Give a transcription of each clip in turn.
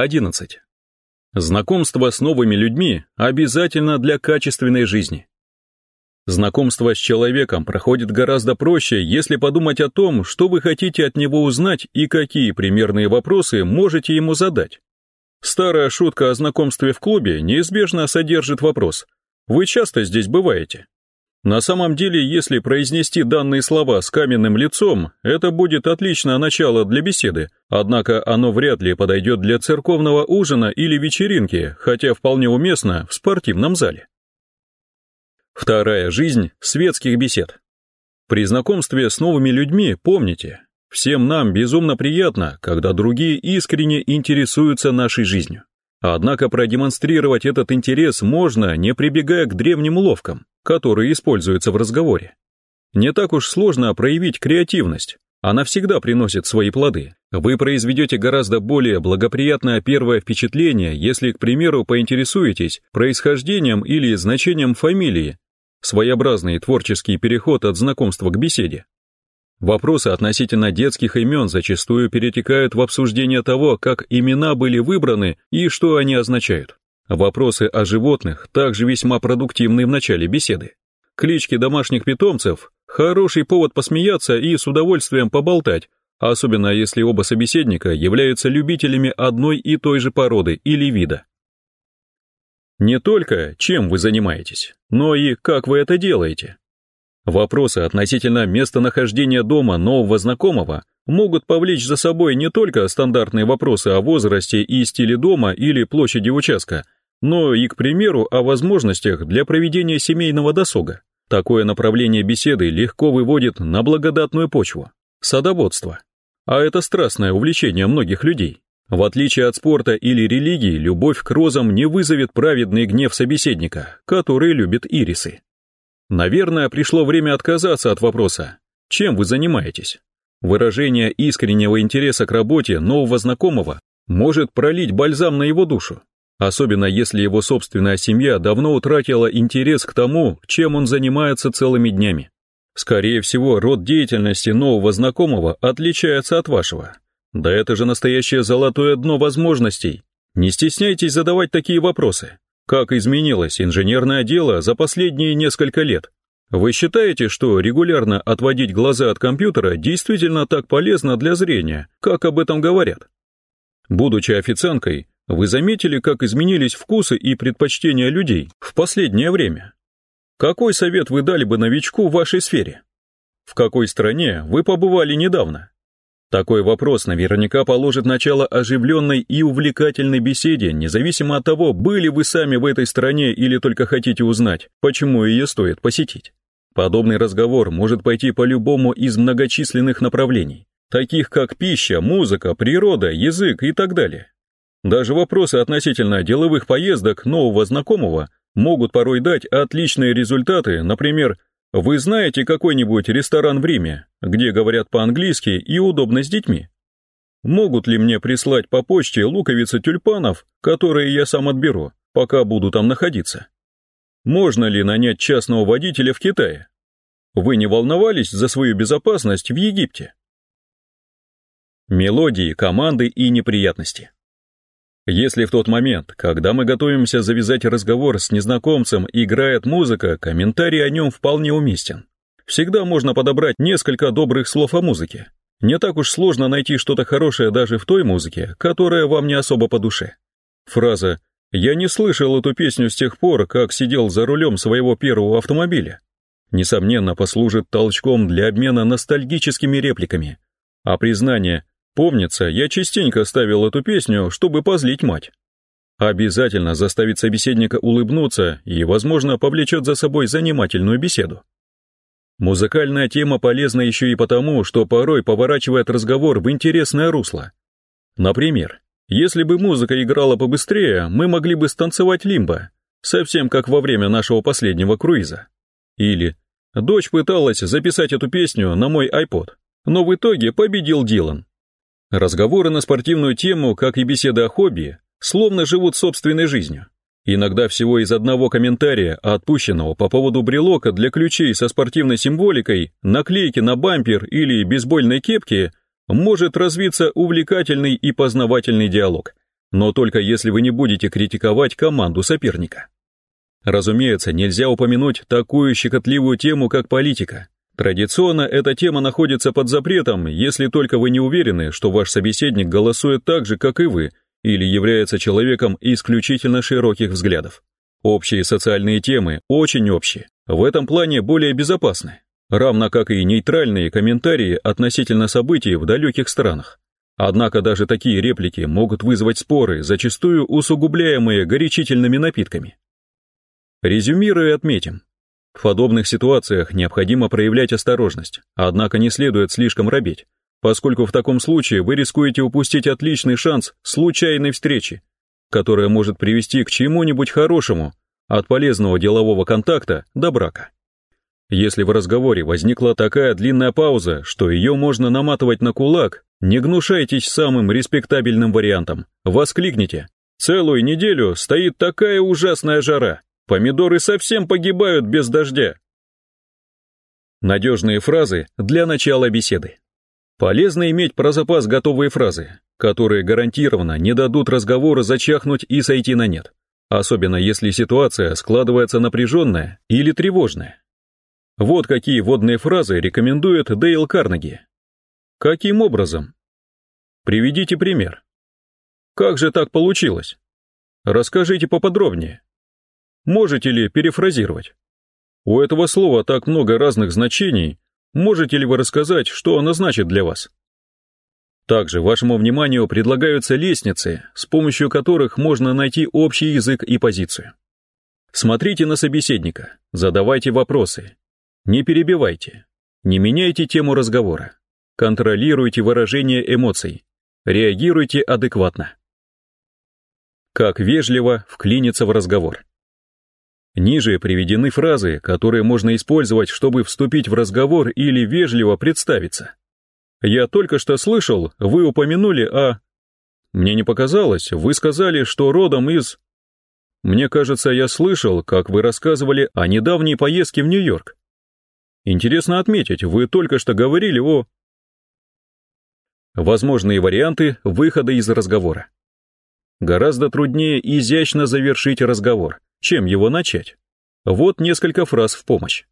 11. Знакомство с новыми людьми обязательно для качественной жизни. Знакомство с человеком проходит гораздо проще, если подумать о том, что вы хотите от него узнать и какие примерные вопросы можете ему задать. Старая шутка о знакомстве в клубе неизбежно содержит вопрос «Вы часто здесь бываете?» На самом деле, если произнести данные слова с каменным лицом, это будет отличное начало для беседы, однако оно вряд ли подойдет для церковного ужина или вечеринки, хотя вполне уместно в спортивном зале. Вторая жизнь светских бесед. При знакомстве с новыми людьми помните, всем нам безумно приятно, когда другие искренне интересуются нашей жизнью. Однако продемонстрировать этот интерес можно, не прибегая к древним уловкам которые используются в разговоре. Не так уж сложно проявить креативность, она всегда приносит свои плоды. Вы произведете гораздо более благоприятное первое впечатление, если, к примеру, поинтересуетесь происхождением или значением фамилии, своеобразный творческий переход от знакомства к беседе. Вопросы относительно детских имен зачастую перетекают в обсуждение того, как имена были выбраны и что они означают. Вопросы о животных также весьма продуктивны в начале беседы. Клички домашних питомцев – хороший повод посмеяться и с удовольствием поболтать, особенно если оба собеседника являются любителями одной и той же породы или вида. Не только чем вы занимаетесь, но и как вы это делаете. Вопросы относительно местонахождения дома нового знакомого могут повлечь за собой не только стандартные вопросы о возрасте и стиле дома или площади участка – но и, к примеру, о возможностях для проведения семейного досуга. Такое направление беседы легко выводит на благодатную почву – садоводство. А это страстное увлечение многих людей. В отличие от спорта или религии, любовь к розам не вызовет праведный гнев собеседника, который любит ирисы. Наверное, пришло время отказаться от вопроса «Чем вы занимаетесь?». Выражение искреннего интереса к работе нового знакомого может пролить бальзам на его душу особенно если его собственная семья давно утратила интерес к тому, чем он занимается целыми днями. Скорее всего, род деятельности нового знакомого отличается от вашего. Да это же настоящее золотое дно возможностей. Не стесняйтесь задавать такие вопросы. Как изменилось инженерное дело за последние несколько лет? Вы считаете, что регулярно отводить глаза от компьютера действительно так полезно для зрения, как об этом говорят? Будучи официанткой, вы заметили, как изменились вкусы и предпочтения людей в последнее время? Какой совет вы дали бы новичку в вашей сфере? В какой стране вы побывали недавно? Такой вопрос наверняка положит начало оживленной и увлекательной беседе, независимо от того, были вы сами в этой стране или только хотите узнать, почему ее стоит посетить. Подобный разговор может пойти по любому из многочисленных направлений, таких как пища, музыка, природа, язык и так далее. Даже вопросы относительно деловых поездок нового знакомого могут порой дать отличные результаты, например, вы знаете какой-нибудь ресторан в Риме, где говорят по-английски и удобно с детьми? Могут ли мне прислать по почте луковицы тюльпанов, которые я сам отберу, пока буду там находиться? Можно ли нанять частного водителя в Китае? Вы не волновались за свою безопасность в Египте? Мелодии, команды и неприятности. Если в тот момент, когда мы готовимся завязать разговор с незнакомцем, играет музыка, комментарий о нем вполне уместен. Всегда можно подобрать несколько добрых слов о музыке. Не так уж сложно найти что-то хорошее даже в той музыке, которая вам не особо по душе. Фраза «Я не слышал эту песню с тех пор, как сидел за рулем своего первого автомобиля» несомненно послужит толчком для обмена ностальгическими репликами, а признание Помнится, я частенько ставил эту песню, чтобы позлить мать. Обязательно заставит собеседника улыбнуться и, возможно, повлечет за собой занимательную беседу. Музыкальная тема полезна еще и потому, что порой поворачивает разговор в интересное русло. Например, если бы музыка играла побыстрее, мы могли бы станцевать лимбо, совсем как во время нашего последнего круиза. Или «Дочь пыталась записать эту песню на мой iPod, но в итоге победил Дилан». Разговоры на спортивную тему, как и беседы о хобби, словно живут собственной жизнью. Иногда всего из одного комментария, отпущенного по поводу брелока для ключей со спортивной символикой, наклейки на бампер или бейсбольной кепки, может развиться увлекательный и познавательный диалог. но только если вы не будете критиковать команду соперника. Разумеется, нельзя упомянуть такую щекотливую тему, как политика. Традиционно эта тема находится под запретом, если только вы не уверены, что ваш собеседник голосует так же, как и вы, или является человеком исключительно широких взглядов. Общие социальные темы, очень общие, в этом плане более безопасны, равно как и нейтральные комментарии относительно событий в далеких странах. Однако даже такие реплики могут вызвать споры, зачастую усугубляемые горячительными напитками. Резюмируя отметим, в подобных ситуациях необходимо проявлять осторожность, однако не следует слишком робеть, поскольку в таком случае вы рискуете упустить отличный шанс случайной встречи, которая может привести к чему-нибудь хорошему, от полезного делового контакта до брака. Если в разговоре возникла такая длинная пауза, что ее можно наматывать на кулак, не гнушайтесь самым респектабельным вариантом. Воскликните. Целую неделю стоит такая ужасная жара. Помидоры совсем погибают без дождя. Надежные фразы для начала беседы. Полезно иметь про запас готовые фразы, которые гарантированно не дадут разговора зачахнуть и сойти на нет, особенно если ситуация складывается напряженная или тревожная. Вот какие водные фразы рекомендует Дейл Карнеги. Каким образом? Приведите пример. Как же так получилось? Расскажите поподробнее. Можете ли перефразировать? У этого слова так много разных значений, Можете ли вы рассказать, что она значит для вас? Также вашему вниманию предлагаются лестницы, с помощью которых можно найти общий язык и позицию. Смотрите на собеседника, задавайте вопросы. Не перебивайте. Не меняйте тему разговора. Контролируйте выражение эмоций. Реагируйте адекватно. Как вежливо вклиниться в разговор. Ниже приведены фразы, которые можно использовать, чтобы вступить в разговор или вежливо представиться. Я только что слышал, вы упомянули о... Мне не показалось, вы сказали, что родом из... Мне кажется, я слышал, как вы рассказывали о недавней поездке в Нью-Йорк. Интересно отметить, вы только что говорили о... Возможные варианты выхода из разговора. Гораздо труднее изящно завершить разговор, чем его начать. Вот несколько фраз в помощь.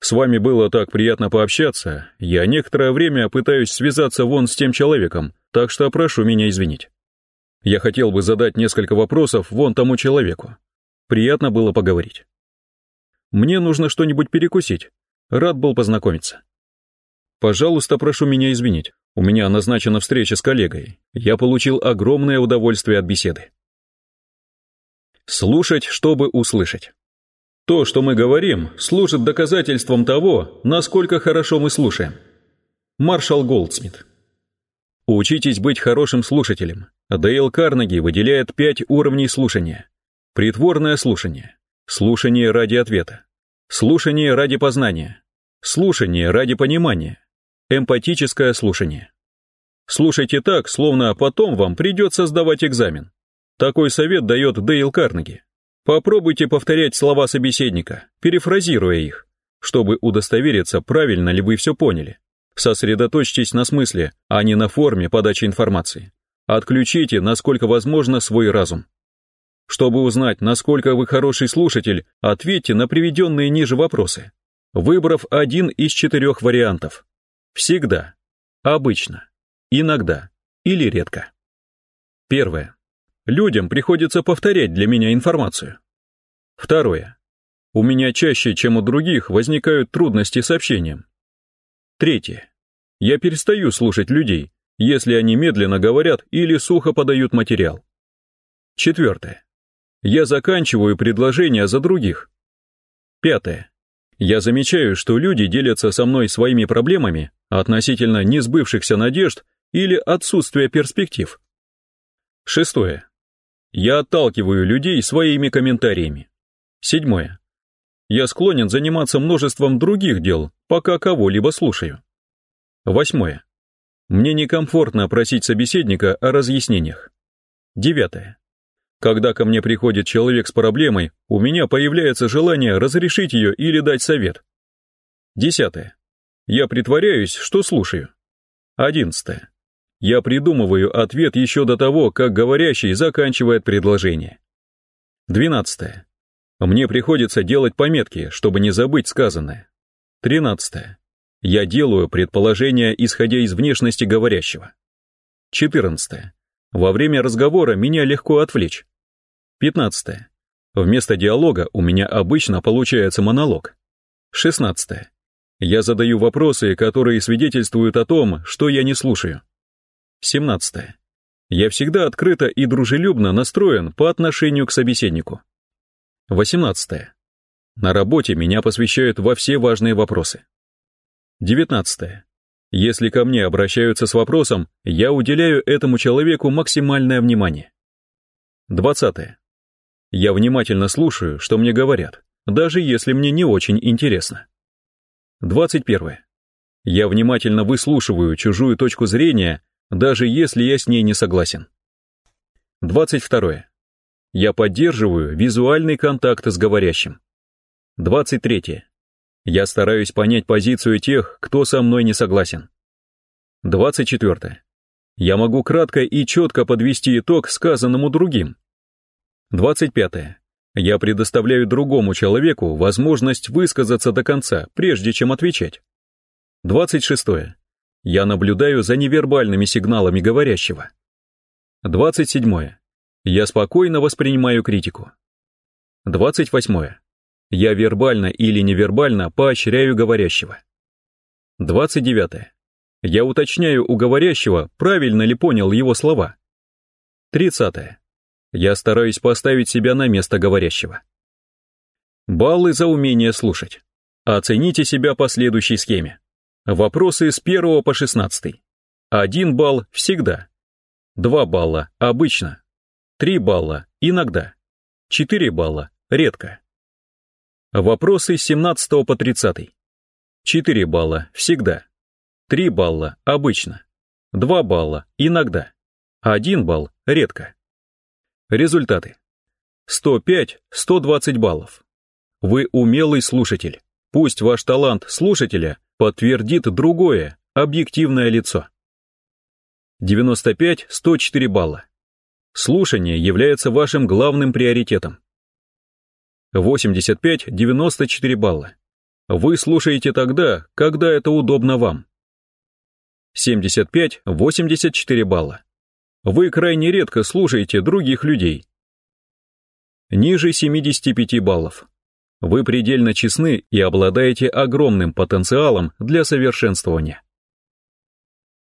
С вами было так приятно пообщаться, я некоторое время пытаюсь связаться вон с тем человеком, так что прошу меня извинить. Я хотел бы задать несколько вопросов вон тому человеку. Приятно было поговорить. Мне нужно что-нибудь перекусить. Рад был познакомиться. Пожалуйста, прошу меня извинить. У меня назначена встреча с коллегой. Я получил огромное удовольствие от беседы. Слушать, чтобы услышать. То, что мы говорим, служит доказательством того, насколько хорошо мы слушаем. Маршал Голдсмит. Учитесь быть хорошим слушателем. Дейл Карнеги выделяет пять уровней слушания. Притворное слушание. Слушание ради ответа. Слушание ради познания. Слушание ради понимания. Эмпатическое слушание. Слушайте так, словно потом вам придется сдавать экзамен. Такой совет дает Дейл Карнеги. Попробуйте повторять слова собеседника, перефразируя их, чтобы удостовериться, правильно ли вы все поняли. Сосредоточьтесь на смысле, а не на форме подачи информации. Отключите, насколько возможно, свой разум. Чтобы узнать, насколько вы хороший слушатель, ответьте на приведенные ниже вопросы, выбрав один из четырех вариантов. Всегда, обычно, иногда или редко. Первое. Людям приходится повторять для меня информацию. Второе. У меня чаще, чем у других, возникают трудности с общением. Третье. Я перестаю слушать людей, если они медленно говорят или сухо подают материал. Четвертое. Я заканчиваю предложения за других. Пятое. Я замечаю, что люди делятся со мной своими проблемами относительно несбывшихся надежд или отсутствия перспектив. Шестое. Я отталкиваю людей своими комментариями. Седьмое. Я склонен заниматься множеством других дел, пока кого-либо слушаю. Восьмое. Мне некомфортно просить собеседника о разъяснениях. Девятое. Когда ко мне приходит человек с проблемой, у меня появляется желание разрешить ее или дать совет. Десятое. Я притворяюсь, что слушаю. Одиннадцатое. Я придумываю ответ еще до того, как говорящий заканчивает предложение. 12. Мне приходится делать пометки, чтобы не забыть сказанное. 13. Я делаю предположения, исходя из внешности говорящего. 14. Во время разговора меня легко отвлечь. 15. Вместо диалога у меня обычно получается монолог. 16. Я задаю вопросы, которые свидетельствуют о том, что я не слушаю. 17. Я всегда открыто и дружелюбно настроен по отношению к собеседнику. 18. На работе меня посвящают во все важные вопросы. 19. Если ко мне обращаются с вопросом, я уделяю этому человеку максимальное внимание. 20. Я внимательно слушаю, что мне говорят, даже если мне не очень интересно. 21. Я внимательно выслушиваю чужую точку зрения, даже если я с ней не согласен. 22. Я поддерживаю визуальный контакт с говорящим. 23. Я стараюсь понять позицию тех, кто со мной не согласен. 24. Я могу кратко и четко подвести итог сказанному другим. 25. Я предоставляю другому человеку возможность высказаться до конца, прежде чем отвечать. 26. Я наблюдаю за невербальными сигналами говорящего. 27. Я спокойно воспринимаю критику. 28. Я вербально или невербально поощряю говорящего. 29. Я уточняю у говорящего, правильно ли понял его слова. 30. Я стараюсь поставить себя на место говорящего. Баллы за умение слушать. Оцените себя по следующей схеме. Вопросы с 1 по 16. 1 балл всегда. 2 балла обычно. 3 балла иногда. 4 балла редко. Вопросы с 17 по 30. 4 балла всегда. 3 балла обычно. 2 балла иногда. 1 балл редко. Результаты. 105-120 баллов. Вы умелый слушатель. Пусть ваш талант слушателя подтвердит другое, объективное лицо. 95-104 балла. Слушание является вашим главным приоритетом. 85-94 балла. Вы слушаете тогда, когда это удобно вам. 75-84 балла. Вы крайне редко слушаете других людей. Ниже 75 баллов. Вы предельно честны и обладаете огромным потенциалом для совершенствования.